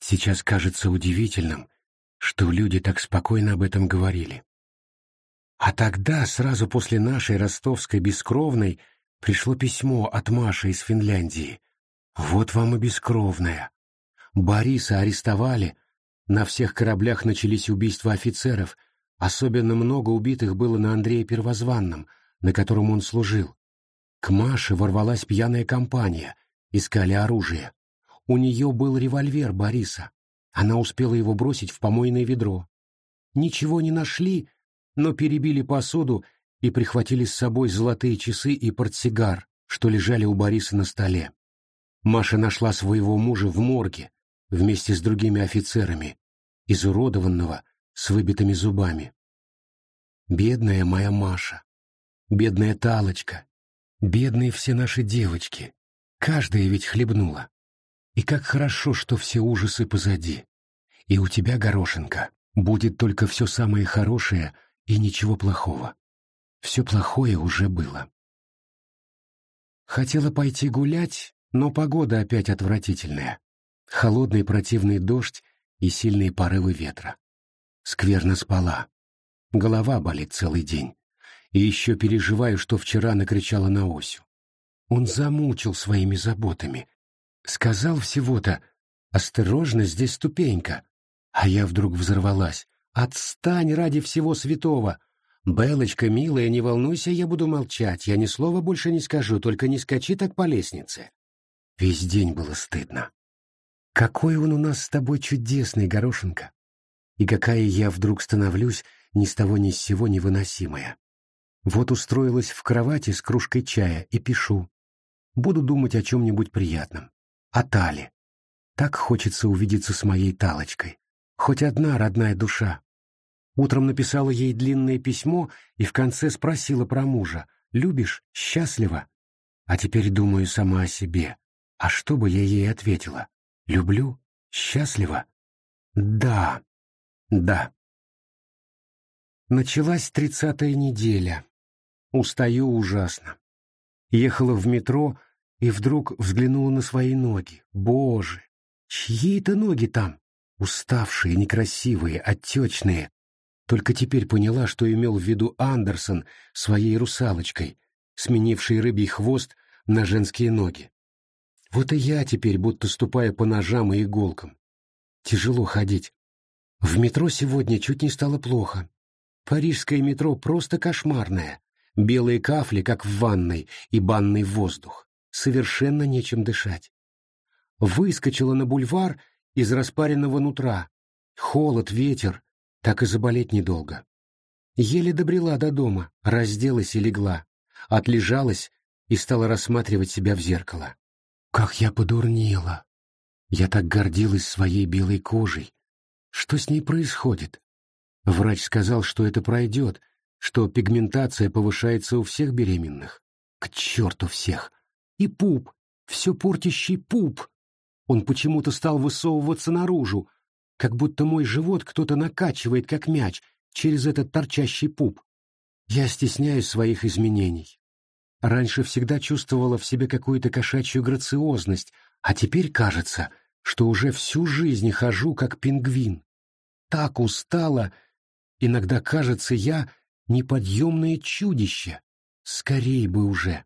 Сейчас кажется удивительным, что люди так спокойно об этом говорили. А тогда, сразу после нашей ростовской бескровной, пришло письмо от Маши из Финляндии. Вот вам и бескровная. Бориса арестовали, на всех кораблях начались убийства офицеров, особенно много убитых было на Андрея Первозванном, на котором он служил. К Маше ворвалась пьяная компания, искали оружие. У нее был револьвер Бориса. Она успела его бросить в помойное ведро. Ничего не нашли, но перебили посуду и прихватили с собой золотые часы и портсигар, что лежали у Бориса на столе. Маша нашла своего мужа в морге вместе с другими офицерами, изуродованного, с выбитыми зубами. Бедная моя Маша, бедная Талочка, бедные все наши девочки, каждая ведь хлебнула. И как хорошо, что все ужасы позади. И у тебя, Горошенко, будет только все самое хорошее и ничего плохого. Все плохое уже было. Хотела пойти гулять, но погода опять отвратительная. Холодный противный дождь и сильные порывы ветра. Скверно спала. Голова болит целый день. И еще переживаю, что вчера накричала на Осю. Он замучил своими заботами. Сказал всего-то «Осторожно, здесь ступенька». А я вдруг взорвалась. «Отстань ради всего святого!» «Белочка, милая, не волнуйся, я буду молчать. Я ни слова больше не скажу, только не скачи так по лестнице». Весь день было стыдно. Какой он у нас с тобой чудесный, Горошенко! И какая я вдруг становлюсь ни с того ни с сего невыносимая. Вот устроилась в кровати с кружкой чая и пишу. Буду думать о чем-нибудь приятном. О Тале. Так хочется увидеться с моей Талочкой. Хоть одна родная душа. Утром написала ей длинное письмо и в конце спросила про мужа. «Любишь? Счастлива?» А теперь думаю сама о себе. А что бы я ей ответила? Люблю? Счастлива? Да, да. Началась тридцатая неделя. Устаю ужасно. Ехала в метро и вдруг взглянула на свои ноги. Боже, чьи это ноги там? Уставшие, некрасивые, отечные. Только теперь поняла, что имел в виду Андерсон своей русалочкой, сменившей рыбий хвост на женские ноги. Вот и я теперь будто ступая по ножам и иголкам. Тяжело ходить. В метро сегодня чуть не стало плохо. Парижское метро просто кошмарное. Белые кафли, как в ванной, и банный воздух. Совершенно нечем дышать. Выскочила на бульвар из распаренного нутра. Холод, ветер, так и заболеть недолго. Еле добрела до дома, разделась и легла. Отлежалась и стала рассматривать себя в зеркало. Как я подурнела! Я так гордилась своей белой кожей. Что с ней происходит? Врач сказал, что это пройдет, что пигментация повышается у всех беременных. К черту всех! И пуп! Все портящий пуп! Он почему-то стал высовываться наружу, как будто мой живот кто-то накачивает, как мяч, через этот торчащий пуп. Я стесняюсь своих изменений. Раньше всегда чувствовала в себе какую-то кошачью грациозность, а теперь кажется, что уже всю жизнь хожу как пингвин. Так устала, иногда кажется я неподъемное чудище. Скорей бы уже.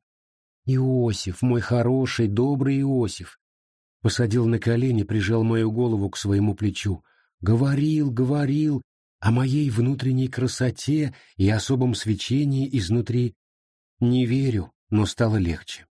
Иосиф, мой хороший, добрый Иосиф. Посадил на колени, прижал мою голову к своему плечу. Говорил, говорил о моей внутренней красоте и особом свечении изнутри. Не верю, но стало легче.